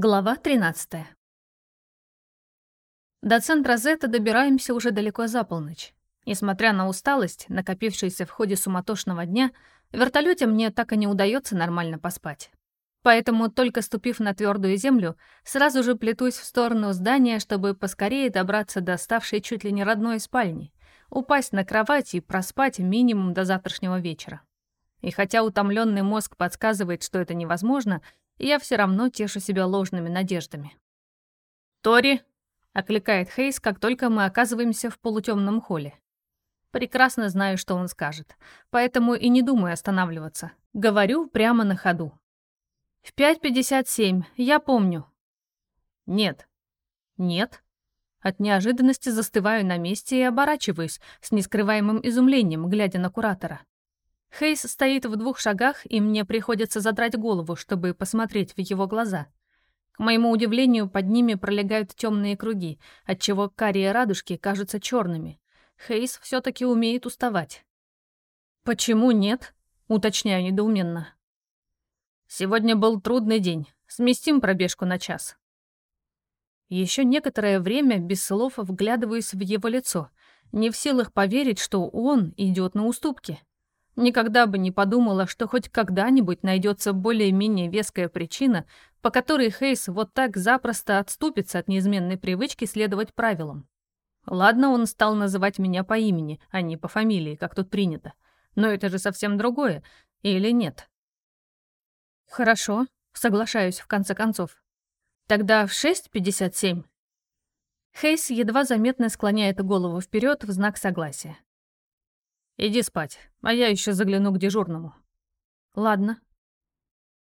Глава 13. До центра Зета добираемся уже далеко за полночь. Несмотря на усталость, накопившуюся в ходе суматошного дня, в вертолете мне так и не удается нормально поспать. Поэтому, только ступив на твердую землю, сразу же плетусь в сторону здания, чтобы поскорее добраться до ставшей чуть ли не родной спальни, упасть на кровать и проспать минимум до завтрашнего вечера. И хотя утомленный мозг подсказывает, что это невозможно, я все равно тешу себя ложными надеждами. «Тори!» — окликает Хейс, как только мы оказываемся в полутемном холле. Прекрасно знаю, что он скажет, поэтому и не думаю останавливаться. Говорю прямо на ходу. «В 5.57, я помню». «Нет». «Нет». От неожиданности застываю на месте и оборачиваюсь с нескрываемым изумлением, глядя на куратора. Хейс стоит в двух шагах, и мне приходится задрать голову, чтобы посмотреть в его глаза. К моему удивлению, под ними пролегают темные круги, отчего карие радужки кажутся черными. Хейс все-таки умеет уставать. «Почему нет?» — уточняю недоуменно. «Сегодня был трудный день. Сместим пробежку на час». Еще некоторое время без слов вглядываюсь в его лицо, не в силах поверить, что он идет на уступки. Никогда бы не подумала, что хоть когда-нибудь найдется более-менее веская причина, по которой Хейс вот так запросто отступится от неизменной привычки следовать правилам. Ладно, он стал называть меня по имени, а не по фамилии, как тут принято. Но это же совсем другое. Или нет? Хорошо, соглашаюсь в конце концов. Тогда в 6.57? Хейс едва заметно склоняет голову вперед в знак согласия. Иди спать, а я еще загляну к дежурному. Ладно.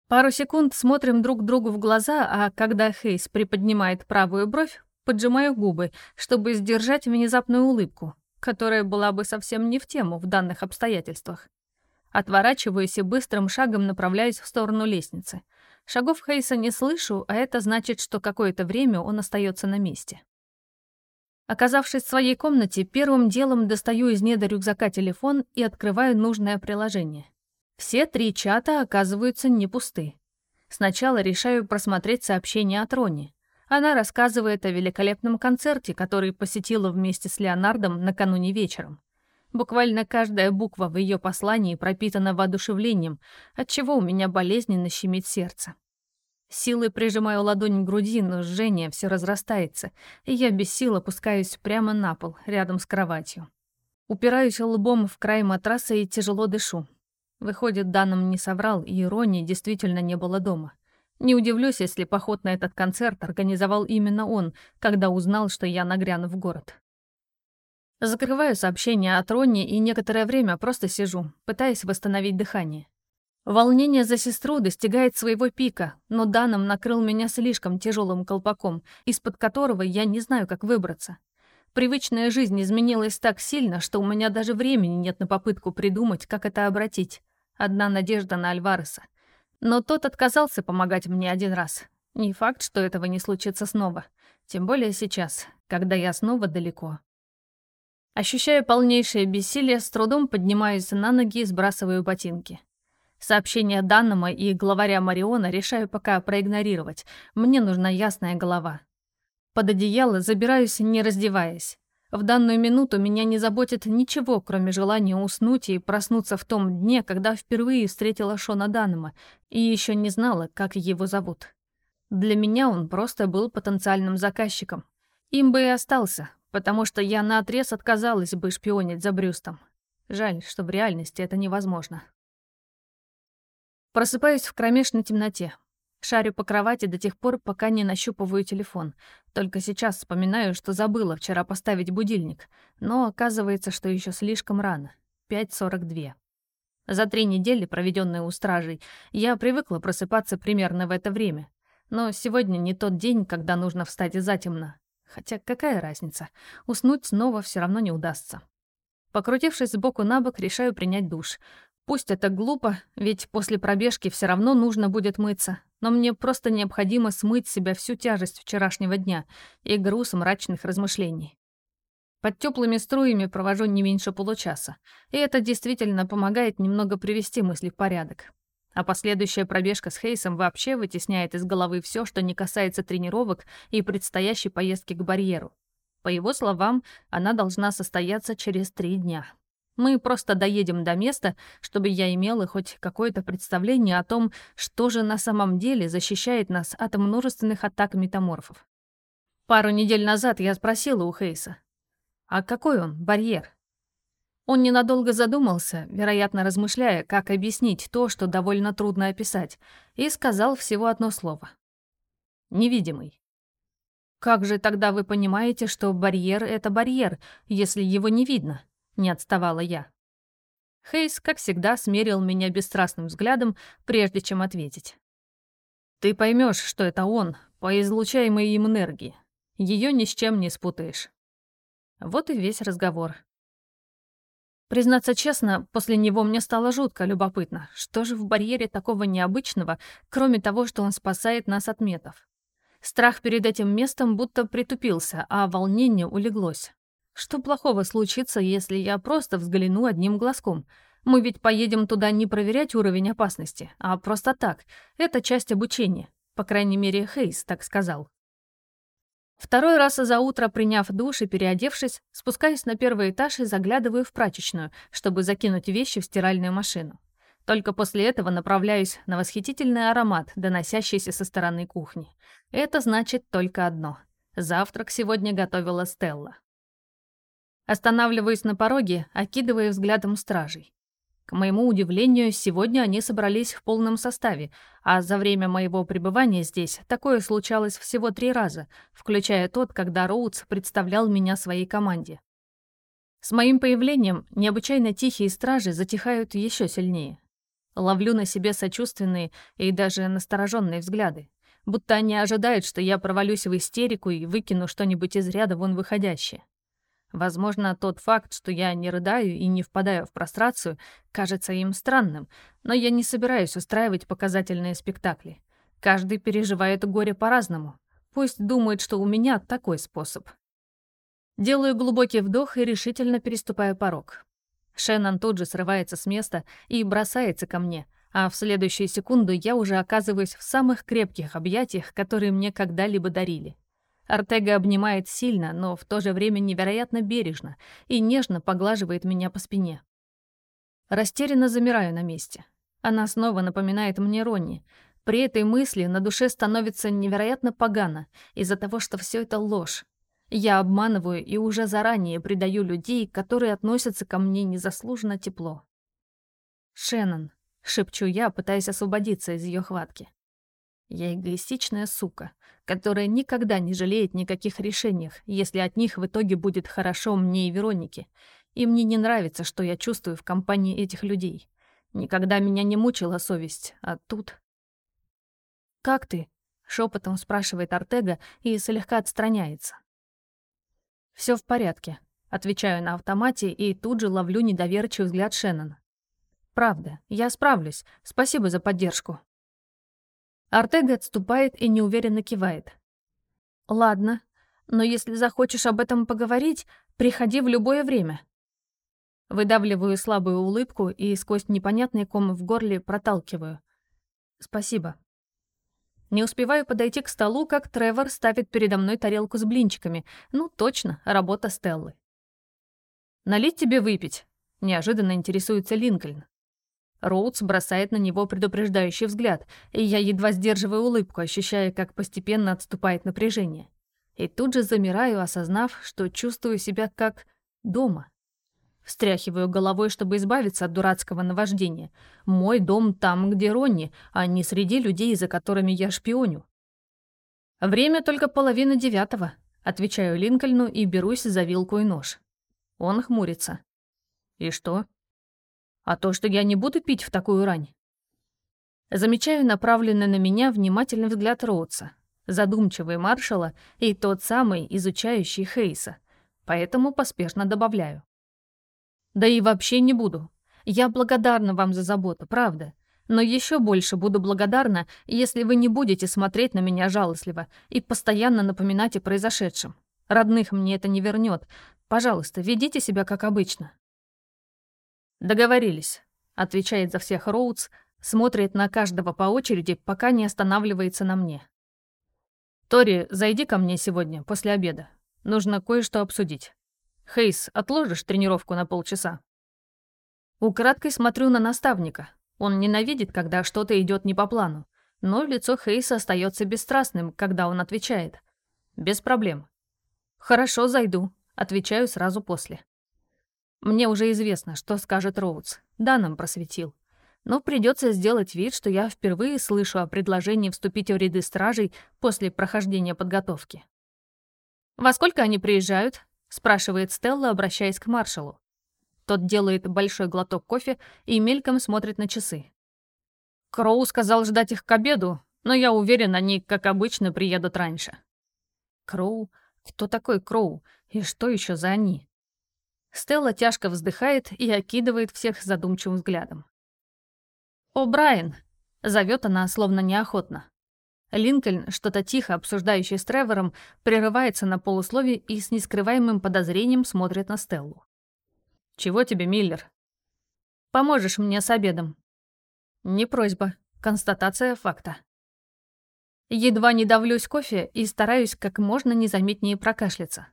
Пару секунд смотрим друг другу в глаза, а когда Хейс приподнимает правую бровь, поджимаю губы, чтобы сдержать внезапную улыбку, которая была бы совсем не в тему в данных обстоятельствах. Отворачиваюсь и быстрым шагом направляюсь в сторону лестницы. Шагов Хейса не слышу, а это значит, что какое-то время он остается на месте. Оказавшись в своей комнате, первым делом достаю из недр рюкзака телефон и открываю нужное приложение. Все три чата оказываются не пусты. Сначала решаю просмотреть сообщение от Рони. Она рассказывает о великолепном концерте, который посетила вместе с Леонардом накануне вечером. Буквально каждая буква в ее послании пропитана воодушевлением, отчего у меня болезненно щемит сердце. Силой прижимаю ладонь к груди, но жжение все разрастается, и я без сил опускаюсь прямо на пол, рядом с кроватью. Упираюсь лбом в край матраса и тяжело дышу. Выходит, Даном не соврал, и Рони действительно не было дома. Не удивлюсь, если поход на этот концерт организовал именно он, когда узнал, что я нагряну в город. Закрываю сообщение от Ронни и некоторое время просто сижу, пытаясь восстановить дыхание. Волнение за сестру достигает своего пика, но Даном накрыл меня слишком тяжелым колпаком, из-под которого я не знаю, как выбраться. Привычная жизнь изменилась так сильно, что у меня даже времени нет на попытку придумать, как это обратить. Одна надежда на Альвареса. Но тот отказался помогать мне один раз. Не факт, что этого не случится снова. Тем более сейчас, когда я снова далеко. Ощущая полнейшее бессилие, с трудом поднимаюсь на ноги и сбрасываю ботинки. Сообщение Даннама и главаря Мариона решаю пока проигнорировать. Мне нужна ясная голова. Под одеяло забираюсь, не раздеваясь. В данную минуту меня не заботит ничего, кроме желания уснуть и проснуться в том дне, когда впервые встретила Шона Даннама и еще не знала, как его зовут. Для меня он просто был потенциальным заказчиком. Им бы и остался, потому что я наотрез отказалась бы шпионить за Брюстом. Жаль, что в реальности это невозможно. Просыпаюсь в кромешной темноте. Шарю по кровати до тех пор, пока не нащупываю телефон. Только сейчас вспоминаю, что забыла вчера поставить будильник. Но оказывается, что еще слишком рано. 5.42. За три недели, проведенные у стражей, я привыкла просыпаться примерно в это время. Но сегодня не тот день, когда нужно встать затемно. Хотя какая разница? Уснуть снова все равно не удастся. Покрутившись сбоку на бок, решаю принять душ. Пусть это глупо, ведь после пробежки все равно нужно будет мыться, но мне просто необходимо смыть с себя всю тяжесть вчерашнего дня и груз мрачных размышлений. Под теплыми струями провожу не меньше получаса, и это действительно помогает немного привести мысли в порядок. А последующая пробежка с Хейсом вообще вытесняет из головы все, что не касается тренировок и предстоящей поездки к барьеру. По его словам, она должна состояться через три дня. Мы просто доедем до места, чтобы я имела хоть какое-то представление о том, что же на самом деле защищает нас от множественных атак метаморфов. Пару недель назад я спросила у Хейса, а какой он, барьер? Он ненадолго задумался, вероятно, размышляя, как объяснить то, что довольно трудно описать, и сказал всего одно слово. Невидимый. Как же тогда вы понимаете, что барьер — это барьер, если его не видно? Не отставала я. Хейс, как всегда, смерил меня бесстрастным взглядом, прежде чем ответить. «Ты поймешь, что это он, по излучаемой им энергии. Ее ни с чем не спутаешь». Вот и весь разговор. Признаться честно, после него мне стало жутко любопытно, что же в барьере такого необычного, кроме того, что он спасает нас от метов. Страх перед этим местом будто притупился, а волнение улеглось. Что плохого случится, если я просто взгляну одним глазком? Мы ведь поедем туда не проверять уровень опасности, а просто так. Это часть обучения. По крайней мере, Хейс так сказал. Второй раз за утро, приняв душ и переодевшись, спускаюсь на первый этаж и заглядываю в прачечную, чтобы закинуть вещи в стиральную машину. Только после этого направляюсь на восхитительный аромат, доносящийся со стороны кухни. Это значит только одно. Завтрак сегодня готовила Стелла. Останавливаюсь на пороге, окидывая взглядом стражей. К моему удивлению, сегодня они собрались в полном составе, а за время моего пребывания здесь такое случалось всего три раза, включая тот, когда Роудс представлял меня своей команде. С моим появлением необычайно тихие стражи затихают еще сильнее. Ловлю на себе сочувственные и даже настороженные взгляды, будто они ожидают, что я провалюсь в истерику и выкину что-нибудь из ряда вон выходящее. Возможно, тот факт, что я не рыдаю и не впадаю в прострацию, кажется им странным, но я не собираюсь устраивать показательные спектакли. Каждый переживает горе по-разному. Пусть думает, что у меня такой способ. Делаю глубокий вдох и решительно переступаю порог. Шеннон тут же срывается с места и бросается ко мне, а в следующую секунду я уже оказываюсь в самых крепких объятиях, которые мне когда-либо дарили. Артега обнимает сильно, но в то же время невероятно бережно и нежно поглаживает меня по спине. Растерянно замираю на месте. Она снова напоминает мне Ронни. При этой мысли на душе становится невероятно погано из-за того, что все это ложь. Я обманываю и уже заранее предаю людей, которые относятся ко мне незаслуженно тепло. «Шеннон», — шепчу я, пытаясь освободиться из ее хватки. Я эгоистичная сука, которая никогда не жалеет никаких решениях, если от них в итоге будет хорошо мне и Веронике. И мне не нравится, что я чувствую в компании этих людей. Никогда меня не мучила совесть, а тут... «Как ты?» — шепотом спрашивает Артега и слегка отстраняется. Все в порядке», — отвечаю на автомате и тут же ловлю недоверчивый взгляд Шеннона. «Правда, я справлюсь. Спасибо за поддержку». Артега отступает и неуверенно кивает. «Ладно, но если захочешь об этом поговорить, приходи в любое время». Выдавливаю слабую улыбку и сквозь непонятный ком в горле проталкиваю. «Спасибо». Не успеваю подойти к столу, как Тревор ставит передо мной тарелку с блинчиками. Ну, точно, работа Стеллы. «Налить тебе выпить?» — неожиданно интересуется Линкольн. Роудс бросает на него предупреждающий взгляд, и я едва сдерживаю улыбку, ощущая, как постепенно отступает напряжение. И тут же замираю, осознав, что чувствую себя как дома. Встряхиваю головой, чтобы избавиться от дурацкого наваждения. Мой дом там, где Ронни, а не среди людей, за которыми я шпионю. «Время только половина девятого», — отвечаю Линкольну и берусь за вилку и нож. Он хмурится. «И что?» А то, что я не буду пить в такую рань. Замечаю направленный на меня внимательный взгляд Роудса, задумчивый маршала и тот самый изучающий Хейса, поэтому поспешно добавляю. Да и вообще не буду. Я благодарна вам за заботу, правда. Но еще больше буду благодарна, если вы не будете смотреть на меня жалостливо и постоянно напоминать о произошедшем. Родных мне это не вернет. Пожалуйста, ведите себя как обычно. «Договорились», — отвечает за всех Роудс, Смотрит на каждого по очереди, пока не останавливается на мне. «Тори, зайди ко мне сегодня, после обеда. Нужно кое-что обсудить. Хейс, отложишь тренировку на полчаса?» Украдкой смотрю на наставника. Он ненавидит, когда что-то идет не по плану. Но лицо Хейса остается бесстрастным, когда он отвечает. «Без проблем». «Хорошо, зайду», — отвечаю сразу после. Мне уже известно, что скажет Роудс. Да, нам просветил но придется сделать вид, что я впервые слышу о предложении вступить в ряды стражей после прохождения подготовки. «Во сколько они приезжают?» — спрашивает Стелла, обращаясь к маршалу. Тот делает большой глоток кофе и мельком смотрит на часы. Кроу сказал ждать их к обеду, но я уверен, они, как обычно, приедут раньше. Кроу? Кто такой Кроу? И что еще за они? Стелла тяжко вздыхает и окидывает всех задумчивым взглядом. «О, Брайан!» — зовет она, словно неохотно. Линкольн, что-то тихо обсуждающий с Тревором, прерывается на полуслове и с нескрываемым подозрением смотрит на Стеллу. «Чего тебе, Миллер?» «Поможешь мне с обедом?» «Не просьба. Констатация факта». Едва не давлюсь кофе и стараюсь как можно незаметнее прокашляться.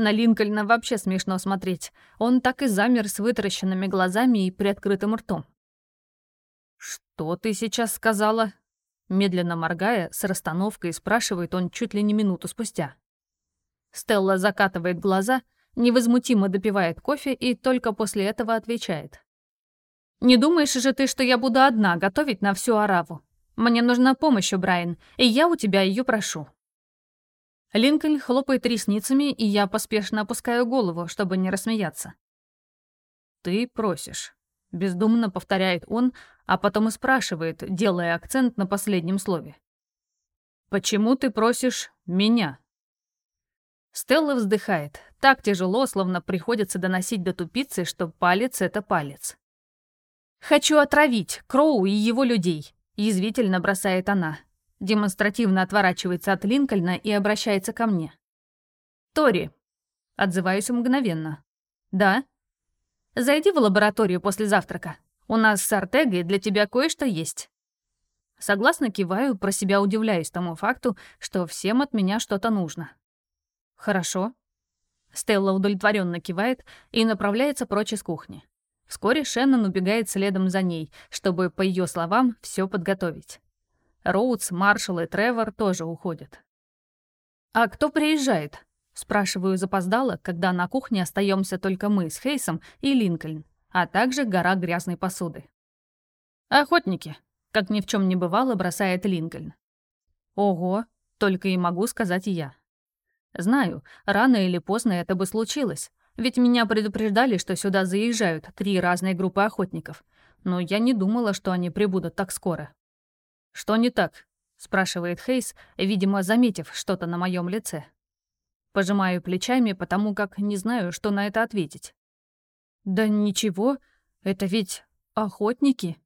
На Линкольна вообще смешно смотреть. Он так и замер с вытаращенными глазами и приоткрытым ртом. «Что ты сейчас сказала?» Медленно моргая, с расстановкой спрашивает он чуть ли не минуту спустя. Стелла закатывает глаза, невозмутимо допивает кофе и только после этого отвечает. «Не думаешь же ты, что я буду одна готовить на всю ораву? Мне нужна помощь, Брайан, и я у тебя ее прошу». Линкольн хлопает ресницами, и я поспешно опускаю голову, чтобы не рассмеяться. «Ты просишь». Бездумно повторяет он, а потом и спрашивает, делая акцент на последнем слове. «Почему ты просишь меня?» Стелла вздыхает. Так тяжело, словно приходится доносить до тупицы, что палец — это палец. «Хочу отравить Кроу и его людей», — язвительно бросает она. Демонстративно отворачивается от Линкольна и обращается ко мне. «Тори». Отзываюсь мгновенно. «Да?» Зайди в лабораторию после завтрака. У нас с Артегой для тебя кое-что есть». Согласно киваю, про себя удивляюсь тому факту, что всем от меня что-то нужно. «Хорошо». Стелла удовлетворенно кивает и направляется прочь из кухни. Вскоре Шеннон убегает следом за ней, чтобы, по ее словам, все подготовить. Роудс, Маршалл и Тревор тоже уходят. «А кто приезжает?» Спрашиваю запоздало, когда на кухне остаемся только мы с Хейсом и Линкольн, а также гора грязной посуды. «Охотники», — как ни в чем не бывало, бросает Линкольн. «Ого», — только и могу сказать я. Знаю, рано или поздно это бы случилось, ведь меня предупреждали, что сюда заезжают три разные группы охотников, но я не думала, что они прибудут так скоро. «Что не так?» — спрашивает Хейс, видимо, заметив что-то на моем лице. Пожимаю плечами, потому как не знаю, что на это ответить. «Да ничего, это ведь охотники».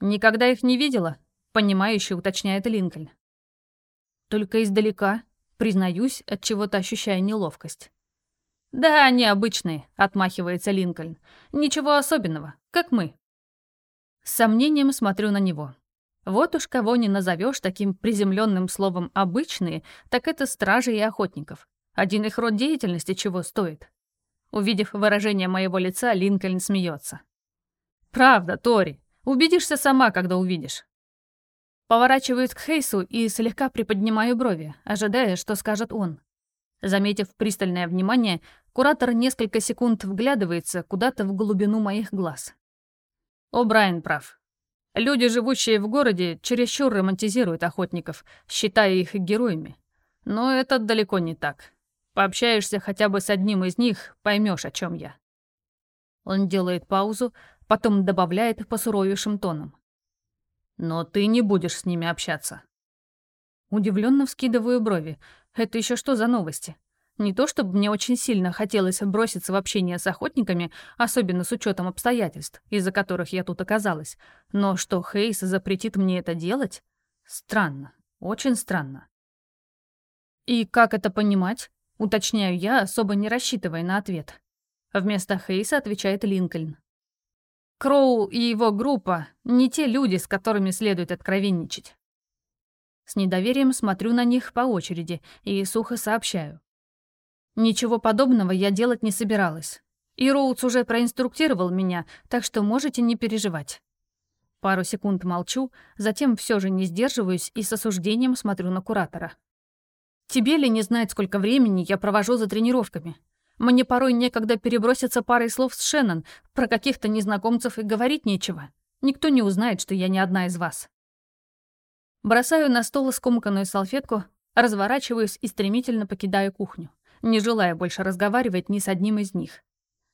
«Никогда их не видела?» — понимающе уточняет Линкольн. «Только издалека, признаюсь, от чего-то ощущая неловкость». «Да, они обычные», — отмахивается Линкольн. «Ничего особенного, как мы». С сомнением смотрю на него. Вот уж кого не назовешь таким приземленным словом «обычные», так это стражи и охотников. Один их род деятельности чего стоит. Увидев выражение моего лица, Линкольн смеется. «Правда, Тори. Убедишься сама, когда увидишь». Поворачиваюсь к Хейсу и слегка приподнимаю брови, ожидая, что скажет он. Заметив пристальное внимание, куратор несколько секунд вглядывается куда-то в глубину моих глаз. О, Брайан прав. Люди, живущие в городе, чересчур романтизируют охотников, считая их героями. Но это далеко не так. Пообщаешься хотя бы с одним из них, поймешь, о чем я. Он делает паузу, потом добавляет посуровейшим тоном. Но ты не будешь с ними общаться. Удивленно вскидываю брови. Это еще что за новости? Не то чтобы мне очень сильно хотелось броситься в общение с охотниками, особенно с учетом обстоятельств, из-за которых я тут оказалась, но что Хейс запретит мне это делать? Странно, очень странно. «И как это понимать?» — уточняю я, особо не рассчитывая на ответ. Вместо Хейса отвечает Линкольн. Кроу и его группа — не те люди, с которыми следует откровенничать. С недоверием смотрю на них по очереди и сухо сообщаю. Ничего подобного я делать не собиралась. И Роудс уже проинструктировал меня, так что можете не переживать. Пару секунд молчу, затем все же не сдерживаюсь и с осуждением смотрю на куратора. Тебе ли не знать, сколько времени я провожу за тренировками? Мне порой некогда переброситься парой слов с Шеннон, про каких-то незнакомцев и говорить нечего. Никто не узнает, что я не одна из вас. Бросаю на стол скомканную салфетку, разворачиваюсь и стремительно покидаю кухню, не желая больше разговаривать ни с одним из них.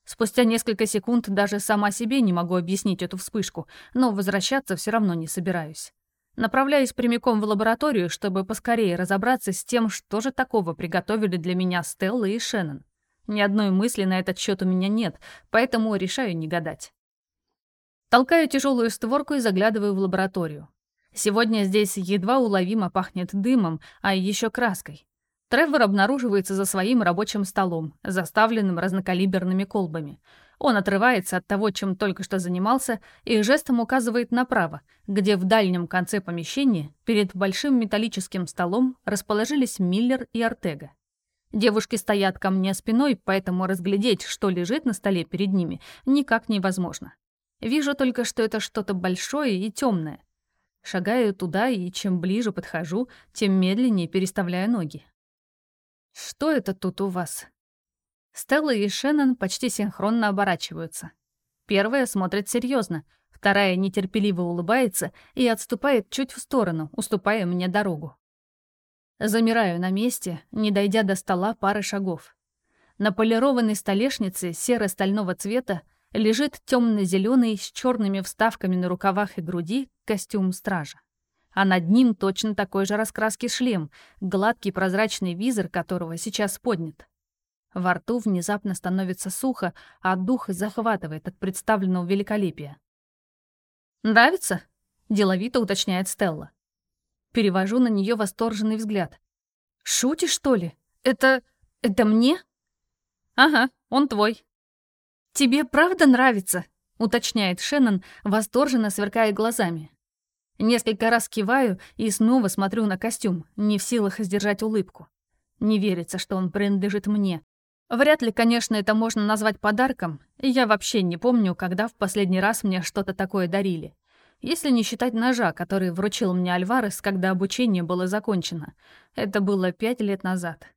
Спустя несколько секунд даже сама себе не могу объяснить эту вспышку, но возвращаться все равно не собираюсь. Направляюсь прямиком в лабораторию, чтобы поскорее разобраться с тем, что же такого приготовили для меня Стелла и Шеннон. Ни одной мысли на этот счет у меня нет, поэтому решаю не гадать. Толкаю тяжелую створку и заглядываю в лабораторию. Сегодня здесь едва уловимо пахнет дымом, а еще краской. Тревор обнаруживается за своим рабочим столом, заставленным разнокалиберными колбами. Он отрывается от того, чем только что занимался, и жестом указывает направо, где в дальнем конце помещения перед большим металлическим столом расположились Миллер и Артега. Девушки стоят ко мне спиной, поэтому разглядеть, что лежит на столе перед ними, никак невозможно. Вижу только, что это что-то большое и темное. Шагаю туда, и чем ближе подхожу, тем медленнее переставляю ноги. «Что это тут у вас?» Стелла и Шеннон почти синхронно оборачиваются. Первая смотрит серьезно, вторая нетерпеливо улыбается и отступает чуть в сторону, уступая мне дорогу. Замираю на месте, не дойдя до стола пары шагов. На полированной столешнице серо-стального цвета лежит темно-зеленый с черными вставками на рукавах и груди костюм стража а над ним точно такой же раскраски шлем, гладкий прозрачный визор которого сейчас поднят. Во рту внезапно становится сухо, а дух захватывает от представленного великолепия. «Нравится?» — деловито уточняет Стелла. Перевожу на нее восторженный взгляд. «Шутишь, что ли? Это... это мне?» «Ага, он твой». «Тебе правда нравится?» — уточняет Шеннон, восторженно сверкая глазами. Несколько раз киваю и снова смотрю на костюм, не в силах сдержать улыбку. Не верится, что он принадлежит мне. Вряд ли, конечно, это можно назвать подарком, я вообще не помню, когда в последний раз мне что-то такое дарили. Если не считать ножа, который вручил мне Альварес, когда обучение было закончено. Это было пять лет назад.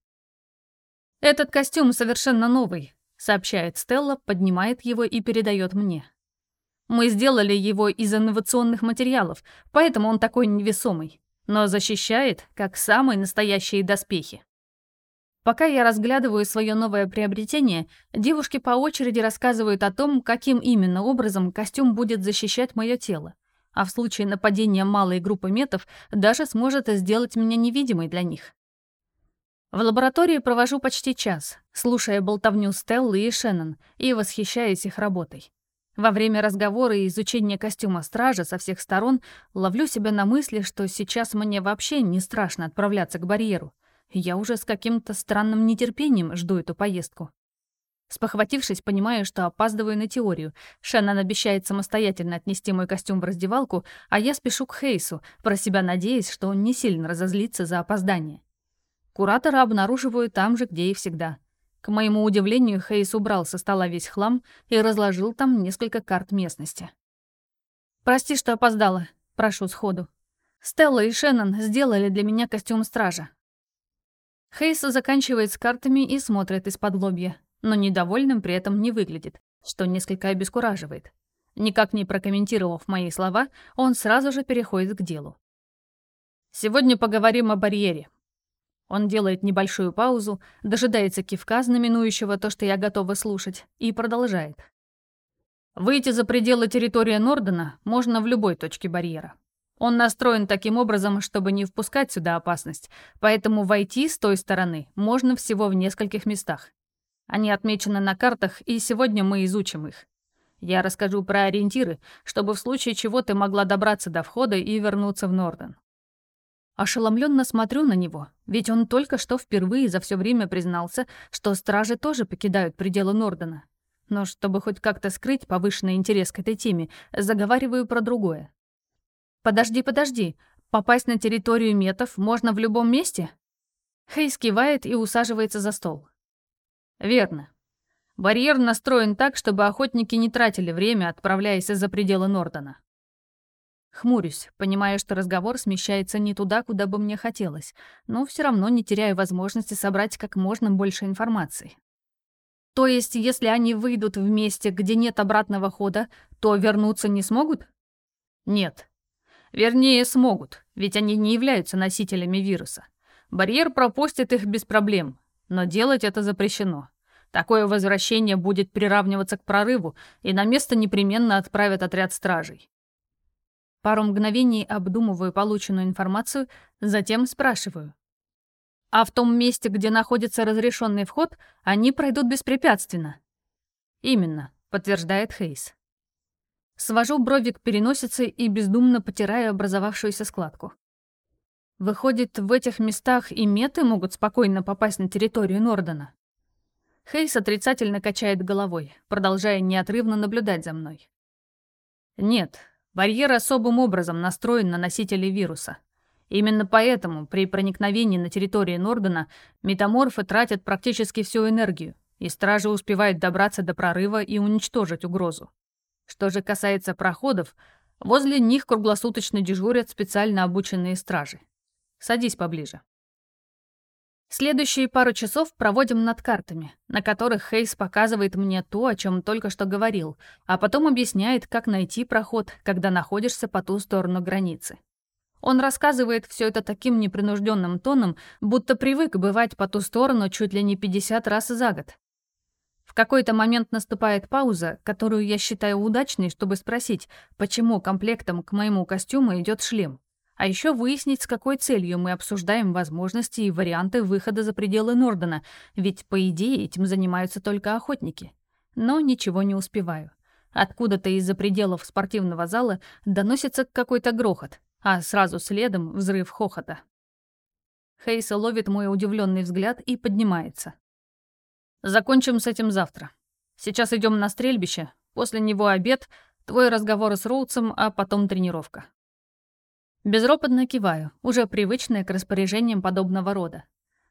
«Этот костюм совершенно новый», — сообщает Стелла, поднимает его и передает мне. Мы сделали его из инновационных материалов, поэтому он такой невесомый, но защищает, как самые настоящие доспехи. Пока я разглядываю свое новое приобретение, девушки по очереди рассказывают о том, каким именно образом костюм будет защищать мое тело, а в случае нападения малой группы метов даже сможет сделать меня невидимой для них. В лаборатории провожу почти час, слушая болтовню Стеллы и Шеннон и восхищаясь их работой. Во время разговора и изучения костюма стража со всех сторон ловлю себя на мысли, что сейчас мне вообще не страшно отправляться к барьеру. Я уже с каким-то странным нетерпением жду эту поездку. Спохватившись, понимаю, что опаздываю на теорию. Шеннон обещает самостоятельно отнести мой костюм в раздевалку, а я спешу к Хейсу, про себя надеясь, что он не сильно разозлится за опоздание. Куратора обнаруживаю там же, где и всегда. К моему удивлению, Хейс убрал со стола весь хлам и разложил там несколько карт местности. «Прости, что опоздала», — прошу сходу. «Стелла и Шеннон сделали для меня костюм стража». Хейс заканчивает с картами и смотрит из-под лобья, но недовольным при этом не выглядит, что несколько обескураживает. Никак не прокомментировав мои слова, он сразу же переходит к делу. «Сегодня поговорим о барьере. Он делает небольшую паузу, дожидается кивка, знаменующего то, что я готова слушать, и продолжает. Выйти за пределы территории Нордена можно в любой точке барьера. Он настроен таким образом, чтобы не впускать сюда опасность, поэтому войти с той стороны можно всего в нескольких местах. Они отмечены на картах, и сегодня мы изучим их. Я расскажу про ориентиры, чтобы в случае чего ты могла добраться до входа и вернуться в Норден. Ошеломленно смотрю на него, ведь он только что впервые за все время признался, что стражи тоже покидают пределы Нордена. но чтобы хоть как-то скрыть повышенный интерес к этой теме, заговариваю про другое. «Подожди, подожди. Попасть на территорию метов можно в любом месте?» Хейс кивает и усаживается за стол. «Верно. Барьер настроен так, чтобы охотники не тратили время, отправляясь за пределы Нордона. Хмурюсь, понимая, что разговор смещается не туда, куда бы мне хотелось, но все равно не теряю возможности собрать как можно больше информации. То есть, если они выйдут в месте, где нет обратного хода, то вернуться не смогут? Нет. Вернее, смогут, ведь они не являются носителями вируса. Барьер пропустит их без проблем, но делать это запрещено. Такое возвращение будет приравниваться к прорыву, и на место непременно отправят отряд стражей. Пару мгновений обдумываю полученную информацию, затем спрашиваю. А в том месте, где находится разрешенный вход, они пройдут беспрепятственно. Именно, подтверждает Хейс. Свожу брови к переносице и бездумно потираю образовавшуюся складку. Выходит, в этих местах и меты могут спокойно попасть на территорию Нордена. Хейс отрицательно качает головой, продолжая неотрывно наблюдать за мной. Нет, Барьер особым образом настроен на носителей вируса. Именно поэтому при проникновении на территорию Нордена метаморфы тратят практически всю энергию, и стражи успевают добраться до прорыва и уничтожить угрозу. Что же касается проходов, возле них круглосуточно дежурят специально обученные стражи. Садись поближе. Следующие пару часов проводим над картами, на которых Хейс показывает мне то, о чем только что говорил, а потом объясняет, как найти проход, когда находишься по ту сторону границы. Он рассказывает все это таким непринужденным тоном, будто привык бывать по ту сторону чуть ли не 50 раз за год. В какой-то момент наступает пауза, которую я считаю удачной, чтобы спросить, почему комплектом к моему костюму идет шлем. А еще выяснить, с какой целью мы обсуждаем возможности и варианты выхода за пределы Нордена, ведь, по идее, этим занимаются только охотники. Но ничего не успеваю. Откуда-то из-за пределов спортивного зала доносится какой-то грохот, а сразу следом взрыв хохота. Хейса ловит мой удивленный взгляд и поднимается. «Закончим с этим завтра. Сейчас идем на стрельбище, после него обед, твой разговор с Роудсом, а потом тренировка. Безропотно киваю, уже привычная к распоряжениям подобного рода.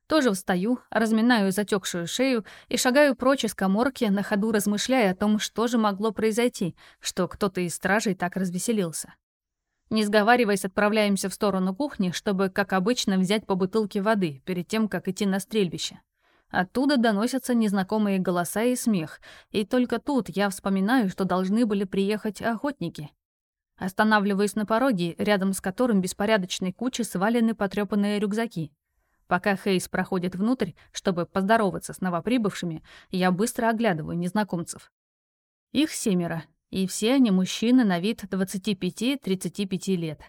Тоже встаю, разминаю затекшую шею и шагаю прочь из коморки, на ходу размышляя о том, что же могло произойти, что кто-то из стражей так развеселился. Не сговариваясь, отправляемся в сторону кухни, чтобы, как обычно, взять по бутылке воды перед тем, как идти на стрельбище. Оттуда доносятся незнакомые голоса и смех, и только тут я вспоминаю, что должны были приехать охотники — Останавливаюсь на пороге, рядом с которым беспорядочной кучей свалены потрёпанные рюкзаки. Пока Хейс проходит внутрь, чтобы поздороваться с новоприбывшими, я быстро оглядываю незнакомцев. Их семеро, и все они мужчины на вид 25-35 лет.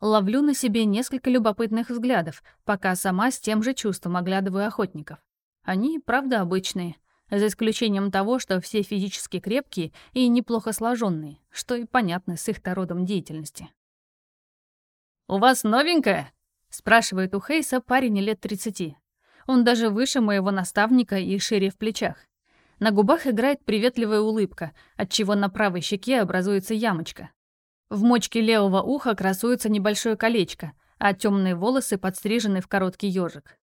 Ловлю на себе несколько любопытных взглядов, пока сама с тем же чувством оглядываю охотников. Они, правда, обычные — за исключением того, что все физически крепкие и неплохо сложенные, что и понятно с их родом деятельности. «У вас новенькая?» — спрашивает у Хейса парень лет 30. Он даже выше моего наставника и шире в плечах. На губах играет приветливая улыбка, отчего на правой щеке образуется ямочка. В мочке левого уха красуется небольшое колечко, а темные волосы подстрижены в короткий ежик.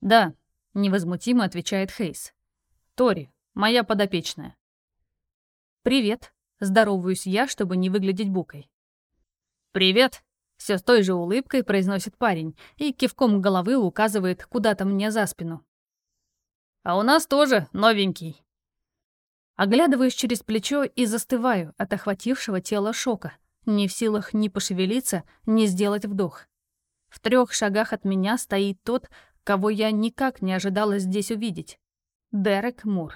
«Да, невозмутимо отвечает Хейс. Тори, моя подопечная. Привет, здороваюсь я, чтобы не выглядеть букой. Привет, все с той же улыбкой произносит парень и кивком головы указывает куда-то мне за спину. А у нас тоже новенький. Оглядываюсь через плечо и застываю от охватившего тела шока, не в силах ни пошевелиться, ни сделать вдох. В трех шагах от меня стоит тот, кого я никак не ожидала здесь увидеть. Дерек Мур.